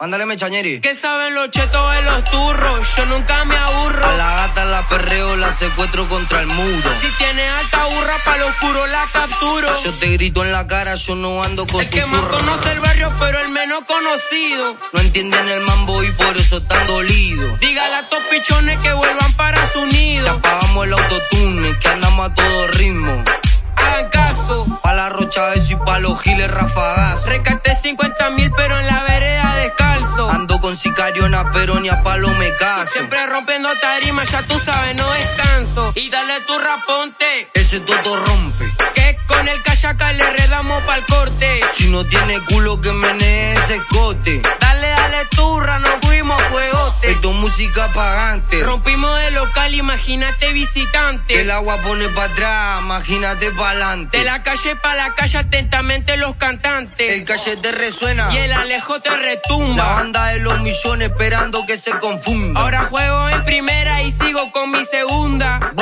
Mándale mechañeri. ¿Qué saben los chetos de los turros? Yo nunca me aburro. A la gata la perreo, la secuestro contra el muro. Si tiene alta burra, pa' lo oscuro la capturo. Yo te grito en la cara, yo no ando con El que más conoce el barrio, pero el menos conocido. No entienden el mambo y por eso están dolidos. Dígale a estos pichones que vuelvan para su Te nido. apagamos el autotune, que andamos a todo ritmo. Hagan caso. Pa' la rocha eso y pa' los giles rafagazos. Pero ni a palo me caso. Siempre rompiendo tarima, ya tú sabes, no descanso. Y dale tu raponte, Ese toto rompe. que con el cachaca le redamos pa'l corte. Si no tiene culo que menee ese escote. Música pagante. Rompimos el local, imagínate visitante. El agua pone pa' atrás, imagínate pa' adelante. De la calle pa' la calle, atentamente los cantantes. El calle te resuena. Y el Alejo te La retumba. banda de los millones esperando que se confunda. Ahora juego en primera y sigo con mi segunda.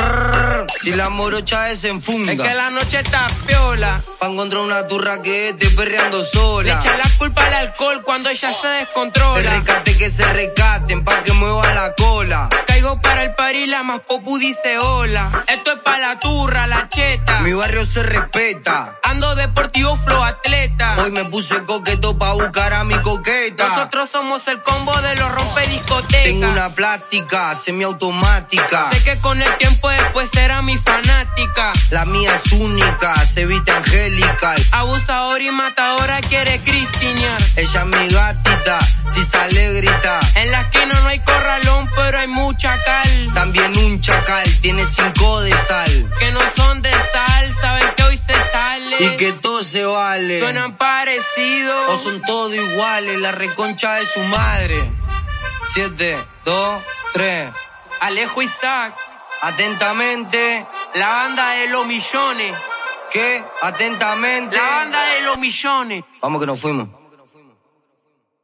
Si la morocha es en Es que la noche está piola. Pa' encontrar una turra que esté perreando Le sola. echa la culpa al alcohol cuando ella se El descontrola. rescate que se recaten pa' que mueva la cola. Caigo para el party, la más popu dice hola. Esto es pa' la turra, la cheta. Mi barrio se respeta. Ando deportivo flow atleta. Hoy me puse coqueto pa' buscar a mi coqueta. Nosotros somos el combo de los rompe discotecas. Tengo una plástica semiautomática. Sé que con el tiempo después será mi fanática. La mía es única, se viste angelical. Abusador y matadora quiere cristiñar. Ella es mi gatita, si sale grita. En la esquina no hay corralón, pero hay mucha cal. También un chacal, tiene cinco de sal. Que no son de sal, saben que hoy se sale. Y que todo se vale. Suenan O parecidos. son todos iguales, la reconcha de su madre. Siete, dos, tres. Alejo Isaac, Atentamente, la banda de los millones. ¿qué? Atentamente. La banda de los millones. Vamos que nos fuimos.